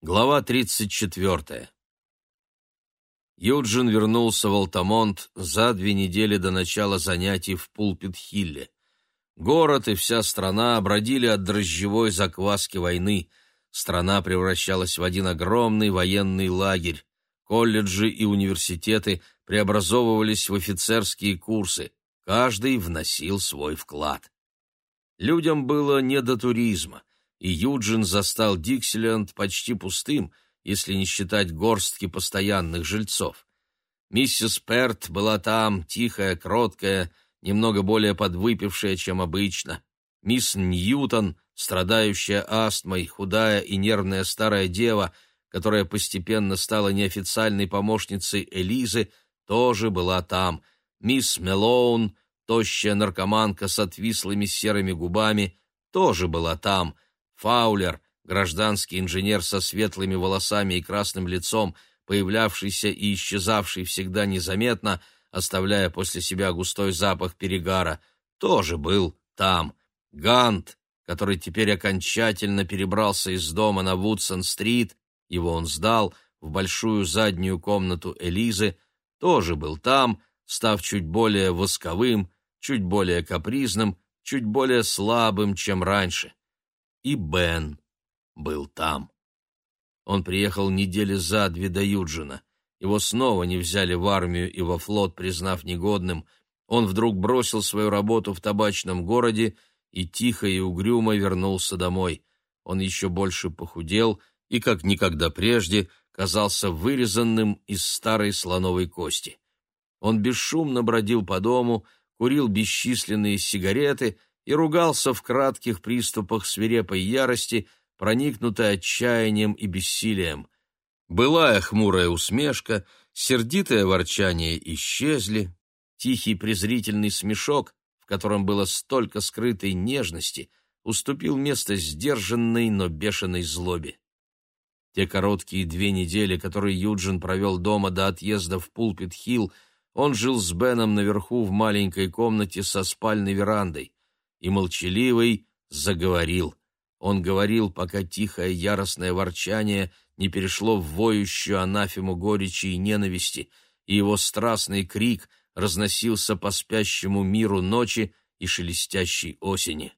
Глава 34. Юджин вернулся в Алтамонт за две недели до начала занятий в Пулпит-Хилле. Город и вся страна бродили от дрожжевой закваски войны. Страна превращалась в один огромный военный лагерь. Колледжи и университеты преобразовывались в офицерские курсы. Каждый вносил свой вклад. Людям было не до туризма и Юджин застал Диксиленд почти пустым, если не считать горстки постоянных жильцов. Миссис Перт была там, тихая, кроткая, немного более подвыпившая, чем обычно. Мисс Ньютон, страдающая астмой, худая и нервная старая дева, которая постепенно стала неофициальной помощницей Элизы, тоже была там. Мисс Мелоун, тощая наркоманка с отвислыми серыми губами, тоже была там — Фаулер, гражданский инженер со светлыми волосами и красным лицом, появлявшийся и исчезавший всегда незаметно, оставляя после себя густой запах перегара, тоже был там. Гант, который теперь окончательно перебрался из дома на Вудсон-стрит, его он сдал в большую заднюю комнату Элизы, тоже был там, став чуть более восковым, чуть более капризным, чуть более слабым, чем раньше и Бен был там. Он приехал недели за две до Юджина. Его снова не взяли в армию и во флот, признав негодным. Он вдруг бросил свою работу в табачном городе и тихо и угрюмо вернулся домой. Он еще больше похудел и, как никогда прежде, казался вырезанным из старой слоновой кости. Он бесшумно бродил по дому, курил бесчисленные сигареты и ругался в кратких приступах свирепой ярости, проникнутой отчаянием и бессилием. Былая хмурая усмешка, сердитое ворчание исчезли, тихий презрительный смешок, в котором было столько скрытой нежности, уступил место сдержанной, но бешеной злобе. Те короткие две недели, которые Юджин провел дома до отъезда в Пулпит-Хилл, он жил с Беном наверху в маленькой комнате со спальной верандой и молчаливый заговорил. Он говорил, пока тихое яростное ворчание не перешло в воющую анафему горечи и ненависти, и его страстный крик разносился по спящему миру ночи и шелестящей осени.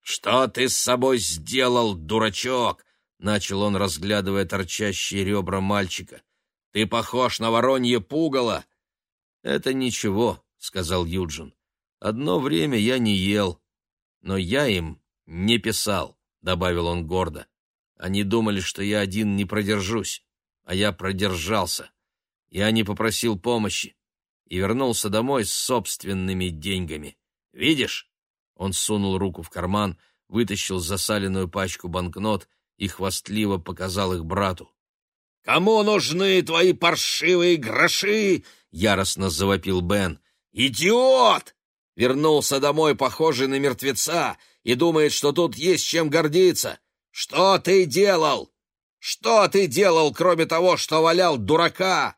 «Что ты с собой сделал, дурачок?» — начал он, разглядывая торчащие ребра мальчика. «Ты похож на воронье пугало!» «Это ничего», — сказал Юджин. Одно время я не ел, но я им не писал, — добавил он гордо. Они думали, что я один не продержусь, а я продержался. Я не попросил помощи и вернулся домой с собственными деньгами. Видишь? Он сунул руку в карман, вытащил засаленную пачку банкнот и хвастливо показал их брату. «Кому нужны твои паршивые гроши?» — яростно завопил Бен. «Идиот! Вернулся домой, похожий на мертвеца, и думает, что тут есть чем гордиться. Что ты делал? Что ты делал, кроме того, что валял дурака?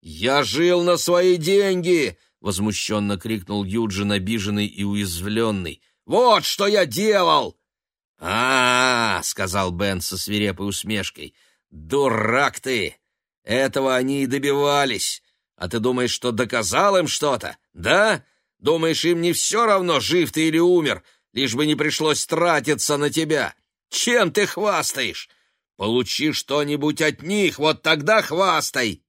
Я жил на свои деньги, возмущенно крикнул Юджин, обиженный и уязвленный. Вот что я делал! А, -а, -а сказал Бен со свирепой усмешкой. Дурак ты! Этого они и добивались. А ты думаешь, что доказал им что-то, да? Думаешь, им не все равно, жив ты или умер, лишь бы не пришлось тратиться на тебя? Чем ты хвастаешь? Получи что-нибудь от них, вот тогда хвастай!»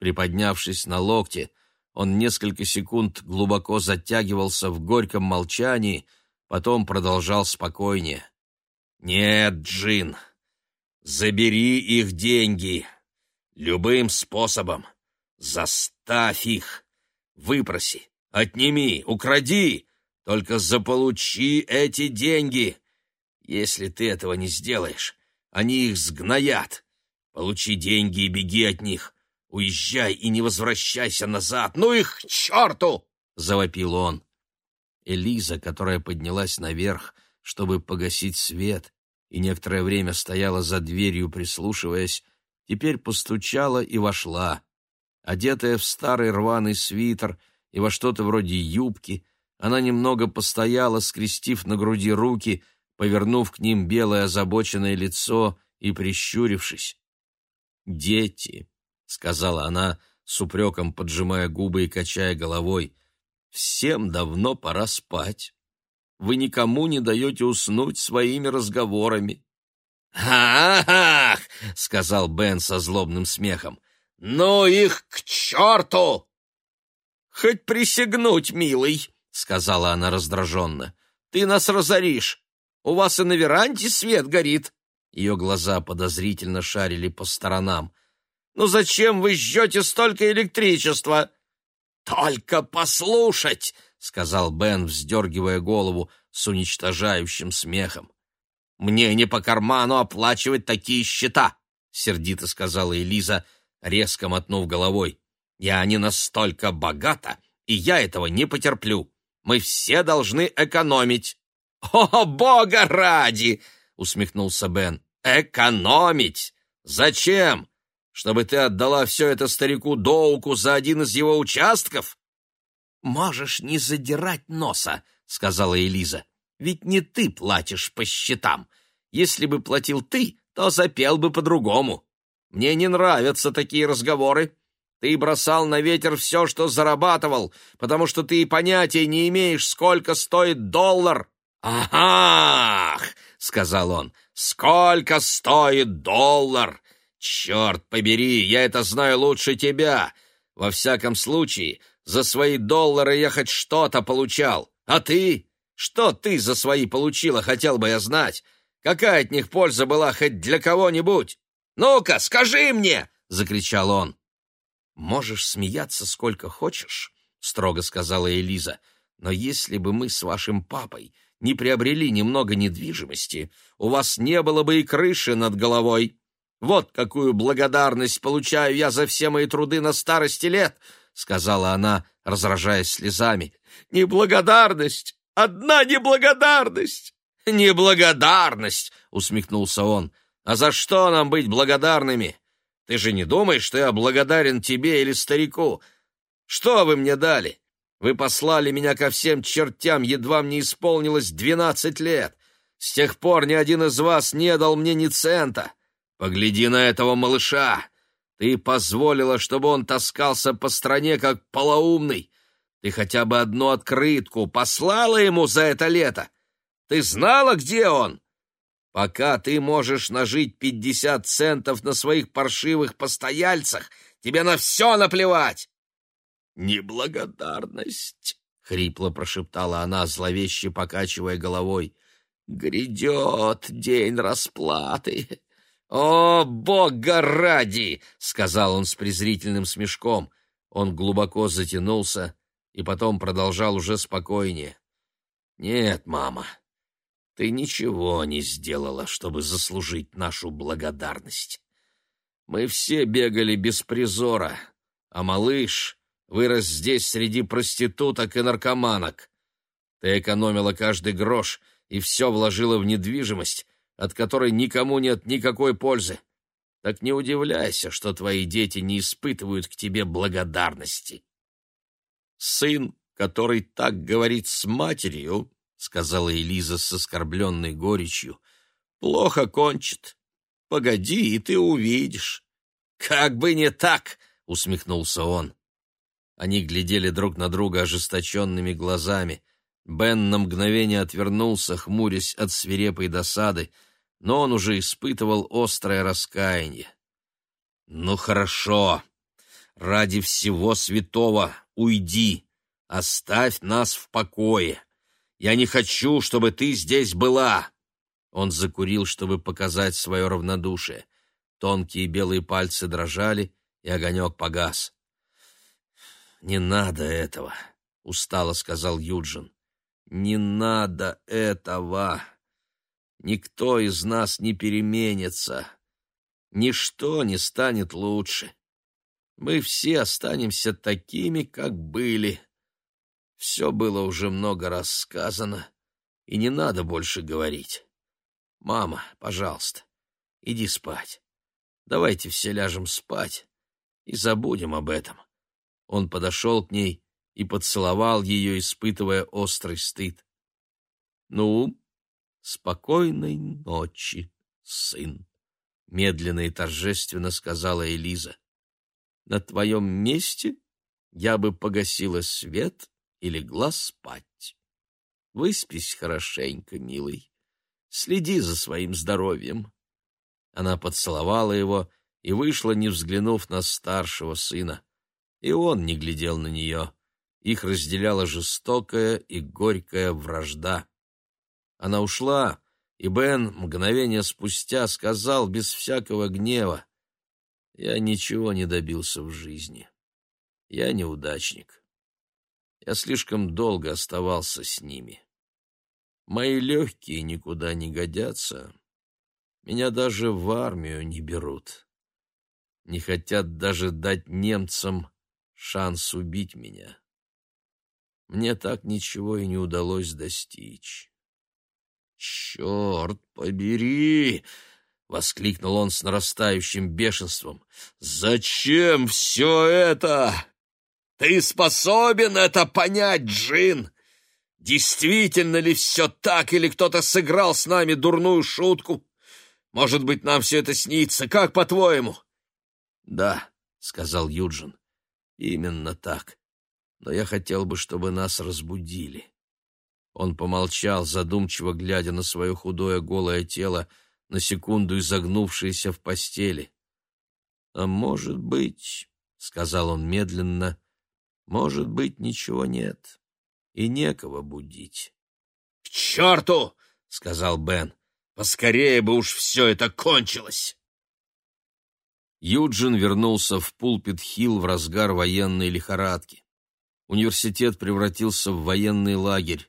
Приподнявшись на локте, он несколько секунд глубоко затягивался в горьком молчании, потом продолжал спокойнее. «Нет, Джин, забери их деньги. Любым способом. Заставь их. Выпроси. Отними, укради, только заполучи эти деньги. Если ты этого не сделаешь, они их сгноят. Получи деньги и беги от них. Уезжай и не возвращайся назад. Ну их к черту!» — завопил он. Элиза, которая поднялась наверх, чтобы погасить свет, и некоторое время стояла за дверью, прислушиваясь, теперь постучала и вошла. Одетая в старый рваный свитер — и во что-то вроде юбки. Она немного постояла, скрестив на груди руки, повернув к ним белое озабоченное лицо и прищурившись. «Дети», — сказала она, с упреком поджимая губы и качая головой, — «всем давно пора спать. Вы никому не даете уснуть своими разговорами». «Ах!» — сказал Бен со злобным смехом. «Ну их к черту!» «Хоть присягнуть, милый», — сказала она раздраженно. «Ты нас разоришь. У вас и на веранде свет горит». Ее глаза подозрительно шарили по сторонам. «Ну зачем вы жжете столько электричества?» «Только послушать!» — сказал Бен, вздергивая голову с уничтожающим смехом. «Мне не по карману оплачивать такие счета!» — сердито сказала Элиза, резко мотнув головой. «Я не настолько богата, и я этого не потерплю. Мы все должны экономить». «О, бога ради!» — усмехнулся Бен. «Экономить! Зачем? Чтобы ты отдала все это старику Доуку за один из его участков?» «Можешь не задирать носа», — сказала Элиза. «Ведь не ты платишь по счетам. Если бы платил ты, то запел бы по-другому. Мне не нравятся такие разговоры. Ты бросал на ветер все, что зарабатывал, потому что ты и понятия не имеешь, сколько стоит доллар». «Ах!» — сказал он. «Сколько стоит доллар? Черт побери, я это знаю лучше тебя. Во всяком случае, за свои доллары я хоть что-то получал. А ты? Что ты за свои получила, хотел бы я знать. Какая от них польза была хоть для кого-нибудь? Ну-ка, скажи мне!» — закричал он. «Можешь смеяться сколько хочешь», — строго сказала Элиза. «Но если бы мы с вашим папой не приобрели немного недвижимости, у вас не было бы и крыши над головой. Вот какую благодарность получаю я за все мои труды на старости лет, — сказала она, разражаясь слезами. Неблагодарность! Одна неблагодарность! Неблагодарность! — усмехнулся он. А за что нам быть благодарными? Ты же не думаешь, что я благодарен тебе или старику? Что вы мне дали? Вы послали меня ко всем чертям, едва мне исполнилось двенадцать лет. С тех пор ни один из вас не дал мне ни цента. Погляди на этого малыша. Ты позволила, чтобы он таскался по стране, как полоумный. Ты хотя бы одну открытку послала ему за это лето. Ты знала, где он? Пока ты можешь нажить пятьдесят центов на своих паршивых постояльцах, тебе на все наплевать. «Неблагодарность!» — хрипло прошептала она, зловеще покачивая головой. «Грядет день расплаты!» «О, бога ради!» — сказал он с презрительным смешком. Он глубоко затянулся и потом продолжал уже спокойнее. «Нет, мама, ты ничего не сделала, чтобы заслужить нашу благодарность. Мы все бегали без призора, а малыш вырос здесь среди проституток и наркоманок. Ты экономила каждый грош и все вложила в недвижимость, от которой никому нет никакой пользы. Так не удивляйся, что твои дети не испытывают к тебе благодарности. Сын, который так говорит с матерью, — сказала Элиза с оскорбленной горечью, — плохо кончит. Погоди, и ты увидишь. — Как бы не так, — усмехнулся он. Они глядели друг на друга ожесточенными глазами. Бен на мгновение отвернулся, хмурясь от свирепой досады, но он уже испытывал острое раскаяние. «Ну хорошо, ради всего святого уйди, оставь нас в покое. Я не хочу, чтобы ты здесь была». Он закурил, чтобы показать свое равнодушие. Тонкие белые пальцы дрожали, и огонек погас. «Не надо этого», — устало сказал Юджин. «Не надо этого. Никто из нас не переменится. Ничто не станет лучше. Мы все останемся такими, как были. Все было уже много раз сказано, и не надо больше говорить. Мама, пожалуйста, иди спать. Давайте все ляжем спать и забудем об этом. Он подошел к ней и поцеловал ее, испытывая острый стыд. «Ну, спокойной ночи, сын!» — медленно и торжественно сказала Элиза. «На твоем месте я бы погасила свет и легла спать. Выспись хорошенько, милый. Следи за своим здоровьем». Она поцеловала его и вышла, не взглянув на старшего сына. И он не глядел на нее. Их разделяла жестокая и горькая вражда. Она ушла, и Бен мгновение спустя сказал без всякого гнева, «Я ничего не добился в жизни. Я неудачник. Я слишком долго оставался с ними. Мои легкие никуда не годятся. Меня даже в армию не берут. Не хотят даже дать немцам шанс убить меня. Мне так ничего и не удалось достичь. «Черт побери!» — воскликнул он с нарастающим бешенством. «Зачем все это? Ты способен это понять, Джин? Действительно ли все так, или кто-то сыграл с нами дурную шутку? Может быть, нам все это снится, как по-твоему?» «Да», — сказал Юджин, — «именно так. Но я хотел бы, чтобы нас разбудили». Он помолчал, задумчиво глядя на свое худое голое тело, на секунду изогнувшееся в постели. «А может быть, — сказал он медленно, — может быть, ничего нет, и некого будить». «К черту!» — сказал Бен. «Поскорее бы уж все это кончилось!» Юджин вернулся в Пулпит-Хилл в разгар военной лихорадки. Университет превратился в военный лагерь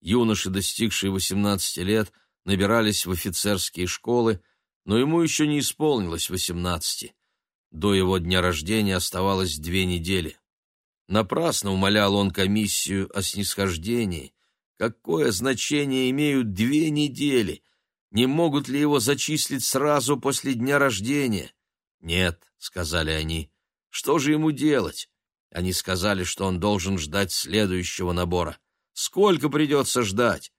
юноши, достигшие 18 лет, набирались в офицерские школы, но ему еще не исполнилось 18. До его дня рождения оставалось две недели. Напрасно умолял он комиссию о снисхождении. Какое значение имеют две недели? Не могут ли его зачислить сразу после дня рождения? Нет, сказали они. Что же ему делать? Они сказали, что он должен ждать следующего набора. Сколько придется ждать?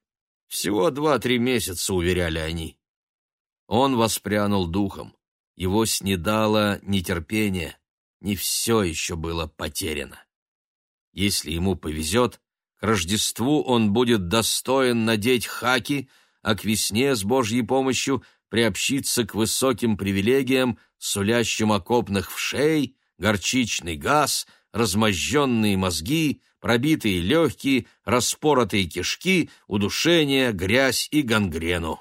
Всего два-три месяца, уверяли они. Он воспрянул духом. Его снедало нетерпение. Не все еще было потеряно. Если ему повезет, к Рождеству он будет достоин надеть хаки, а к весне с Божьей помощью приобщиться к высоким привилегиям, сулящим окопных вшей, горчичный газ, размозженные мозги, пробитые легкие, распоротые кишки, удушение, грязь и гангрену.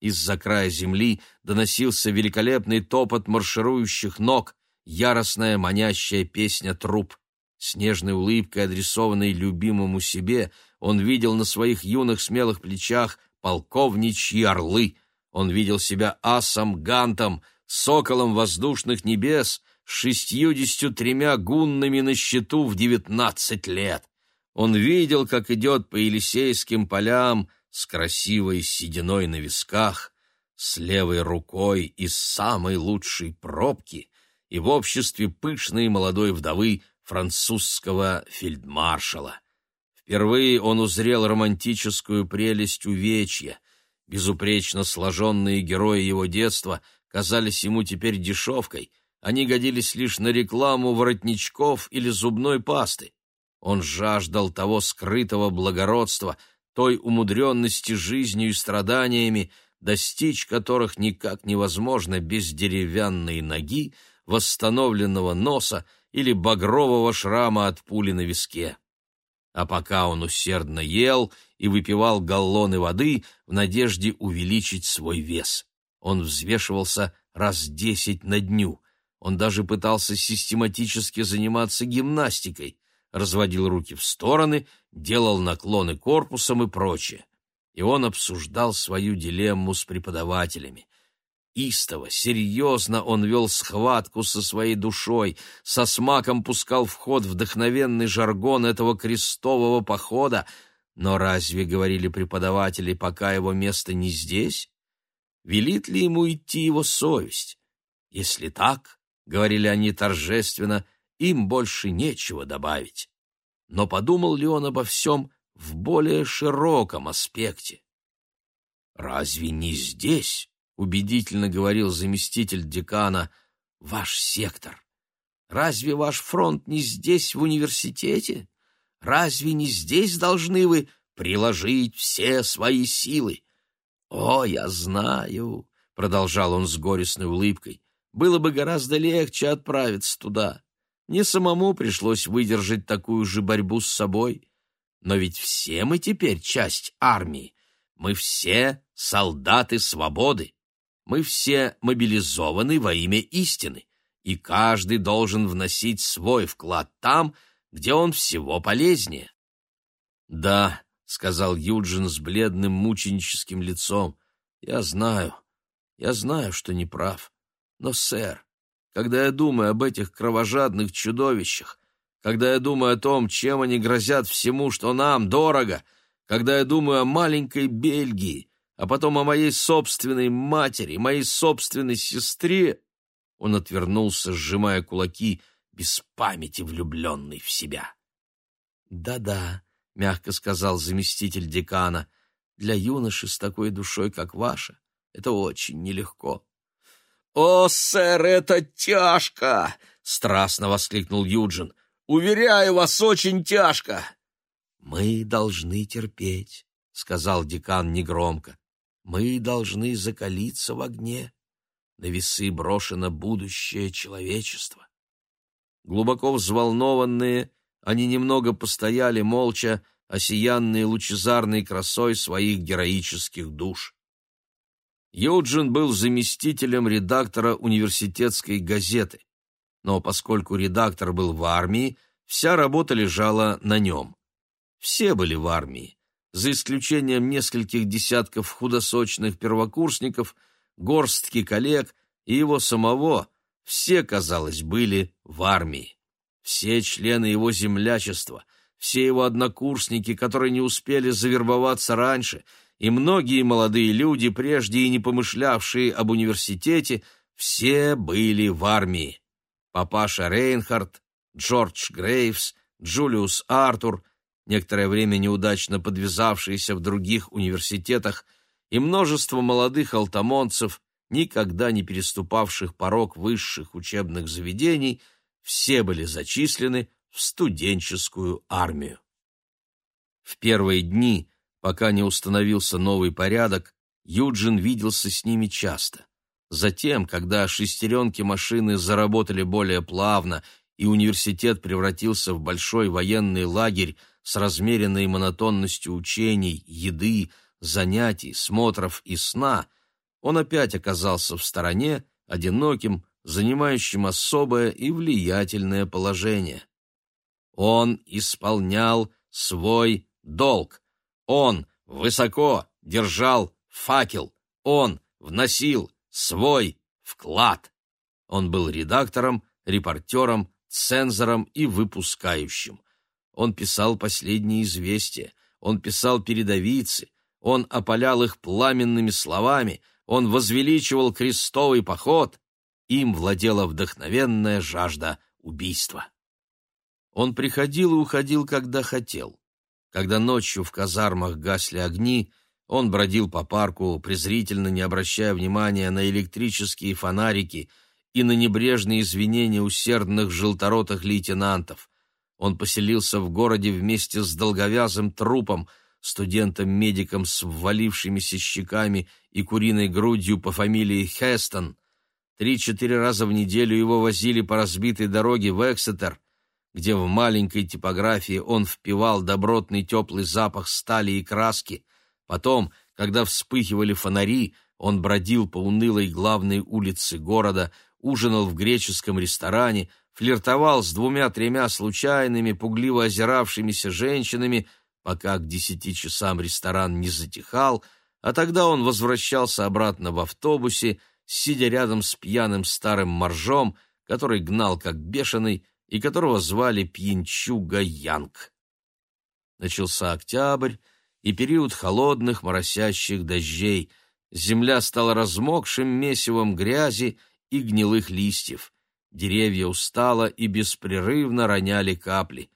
Из-за края земли доносился великолепный топот марширующих ног, яростная манящая песня труп. С нежной улыбкой, адресованной любимому себе, он видел на своих юных смелых плечах полковничьи орлы. Он видел себя асом Гантом, соколом воздушных небес, шестьюдесятью тремя гуннами на счету в девятнадцать лет. Он видел, как идет по Елисейским полям с красивой сединой на висках, с левой рукой из самой лучшей пробки и в обществе пышной молодой вдовы французского фельдмаршала. Впервые он узрел романтическую прелесть увечья. Безупречно сложенные герои его детства казались ему теперь дешевкой — они годились лишь на рекламу воротничков или зубной пасты. Он жаждал того скрытого благородства, той умудренности жизнью и страданиями, достичь которых никак невозможно без деревянной ноги, восстановленного носа или багрового шрама от пули на виске. А пока он усердно ел и выпивал галлоны воды в надежде увеличить свой вес. Он взвешивался раз десять на дню. Он даже пытался систематически заниматься гимнастикой, разводил руки в стороны, делал наклоны корпусом и прочее. И он обсуждал свою дилемму с преподавателями. Истово, серьезно он вел схватку со своей душой, со смаком пускал в ход вдохновенный жаргон этого крестового похода, но разве, говорили преподаватели, пока его место не здесь? Велит ли ему идти его совесть? Если так, — говорили они торжественно, — им больше нечего добавить. Но подумал ли он обо всем в более широком аспекте? «Разве не здесь?» — убедительно говорил заместитель декана, ваш сектор. Разве ваш фронт не здесь, в университете? Разве не здесь должны вы приложить все свои силы? О, я знаю, продолжал он с горестной улыбкой. Было бы гораздо легче отправиться туда. Не самому пришлось выдержать такую же борьбу с собой. Но ведь все мы теперь часть армии. Мы все солдаты свободы. Мы все мобилизованы во имя истины, и каждый должен вносить свой вклад там, где он всего полезнее. «Да», — сказал Юджин с бледным мученическим лицом, — «я знаю, я знаю, что не прав. Но, сэр, когда я думаю об этих кровожадных чудовищах, когда я думаю о том, чем они грозят всему, что нам дорого, когда я думаю о маленькой Бельгии, а потом о моей собственной матери, моей собственной сестре, он отвернулся, сжимая кулаки, без памяти влюбленный в себя. «Да-да», — мягко сказал заместитель декана, — «для юноши с такой душой, как ваша, это очень нелегко». «О, сэр, это тяжко!» — страстно воскликнул Юджин. «Уверяю вас, очень тяжко!» «Мы должны терпеть», — сказал декан негромко. «Мы должны закалиться в огне. На весы брошено будущее человечества». Глубоко взволнованные, они немного постояли молча, осиянные лучезарной красой своих героических душ. Юджин был заместителем редактора университетской газеты, но поскольку редактор был в армии, вся работа лежала на нем. Все были в армии, за исключением нескольких десятков худосочных первокурсников, горстки коллег и его самого, все, казалось, были в армии. Все члены его землячества, все его однокурсники, которые не успели завербоваться раньше — и многие молодые люди, прежде и не помышлявшие об университете, все были в армии. Папаша Рейнхард, Джордж Грейвс, Джулиус Артур, некоторое время неудачно подвязавшиеся в других университетах, и множество молодых алтамонцев, никогда не переступавших порог высших учебных заведений, все были зачислены в студенческую армию. В первые дни Пока не установился новый порядок, Юджин виделся с ними часто. Затем, когда шестеренки машины заработали более плавно и университет превратился в большой военный лагерь с размеренной монотонностью учений, еды, занятий, смотров и сна, он опять оказался в стороне, одиноким, занимающим особое и влиятельное положение. Он исполнял свой долг. Он высоко держал факел, он вносил свой вклад. Он был редактором, репортером, цензором и выпускающим. Он писал последние известия, он писал передовицы, он опалял их пламенными словами, он возвеличивал крестовый поход, им владела вдохновенная жажда убийства. Он приходил и уходил, когда хотел. Когда ночью в казармах гасли огни, он бродил по парку, презрительно не обращая внимания на электрические фонарики и на небрежные извинения усердных желторотых лейтенантов. Он поселился в городе вместе с долговязым трупом, студентом-медиком с ввалившимися щеками и куриной грудью по фамилии Хестон. Три-четыре раза в неделю его возили по разбитой дороге в Эксетер, где в маленькой типографии он впивал добротный теплый запах стали и краски. Потом, когда вспыхивали фонари, он бродил по унылой главной улице города, ужинал в греческом ресторане, флиртовал с двумя-тремя случайными, пугливо озиравшимися женщинами, пока к десяти часам ресторан не затихал, а тогда он возвращался обратно в автобусе, сидя рядом с пьяным старым моржом, который гнал как бешеный, и которого звали Пьянчуга Янг. Начался октябрь и период холодных моросящих дождей. Земля стала размокшим месивом грязи и гнилых листьев. Деревья устало и беспрерывно роняли капли.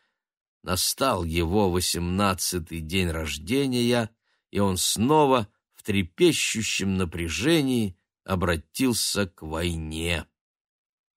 Настал его восемнадцатый день рождения, и он снова в трепещущем напряжении обратился к войне.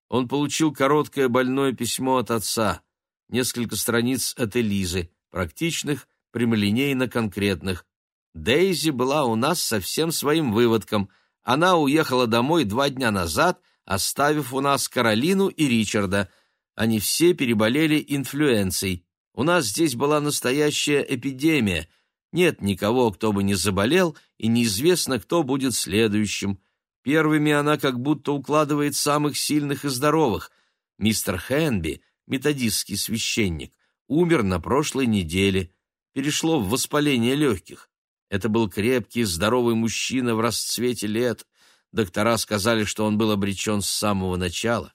Он получил короткое больное письмо от отца, несколько страниц от Элизы, практичных, прямолинейно-конкретных. Дейзи была у нас совсем своим выводком. Она уехала домой два дня назад, оставив у нас Каролину и Ричарда. Они все переболели инфлюенцией. У нас здесь была настоящая эпидемия. Нет никого, кто бы не заболел, и неизвестно, кто будет следующим. Первыми она как будто укладывает самых сильных и здоровых. Мистер Хэнби, методистский священник, умер на прошлой неделе, перешло в воспаление легких. Это был крепкий, здоровый мужчина в расцвете лет. Доктора сказали, что он был обречен с самого начала.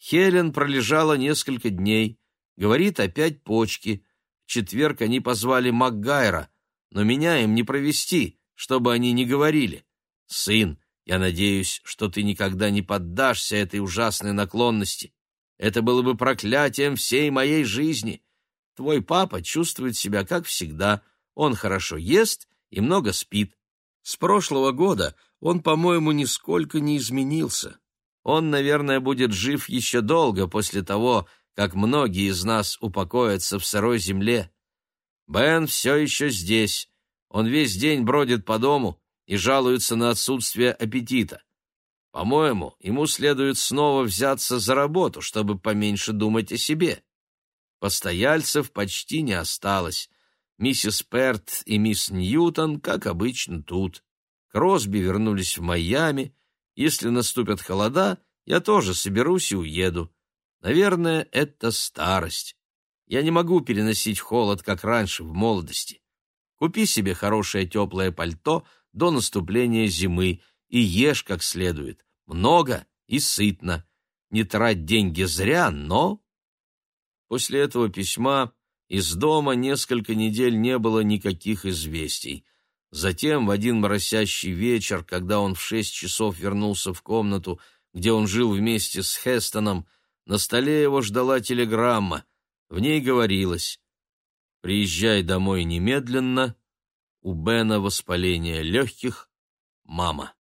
Хелен пролежала несколько дней, говорит опять почки. В четверг они позвали Макгайра, но меня им не провести, чтобы они не говорили. Сын, я надеюсь, что ты никогда не поддашься этой ужасной наклонности. Это было бы проклятием всей моей жизни. Твой папа чувствует себя как всегда. Он хорошо ест и много спит. С прошлого года он, по-моему, нисколько не изменился. Он, наверное, будет жив еще долго после того, как многие из нас упокоятся в сырой земле. Бен все еще здесь. Он весь день бродит по дому и жалуется на отсутствие аппетита. По-моему, ему следует снова взяться за работу, чтобы поменьше думать о себе. Постояльцев почти не осталось. Миссис Перт и мисс Ньютон, как обычно, тут. Кросби вернулись в Майами. Если наступят холода, я тоже соберусь и уеду. Наверное, это старость. Я не могу переносить холод, как раньше, в молодости. Купи себе хорошее теплое пальто до наступления зимы и ешь как следует, много и сытно. Не трать деньги зря, но... После этого письма из дома несколько недель не было никаких известий. Затем, в один моросящий вечер, когда он в шесть часов вернулся в комнату, где он жил вместе с Хестоном, на столе его ждала телеграмма. В ней говорилось «Приезжай домой немедленно, у Бена воспаление легких, мама».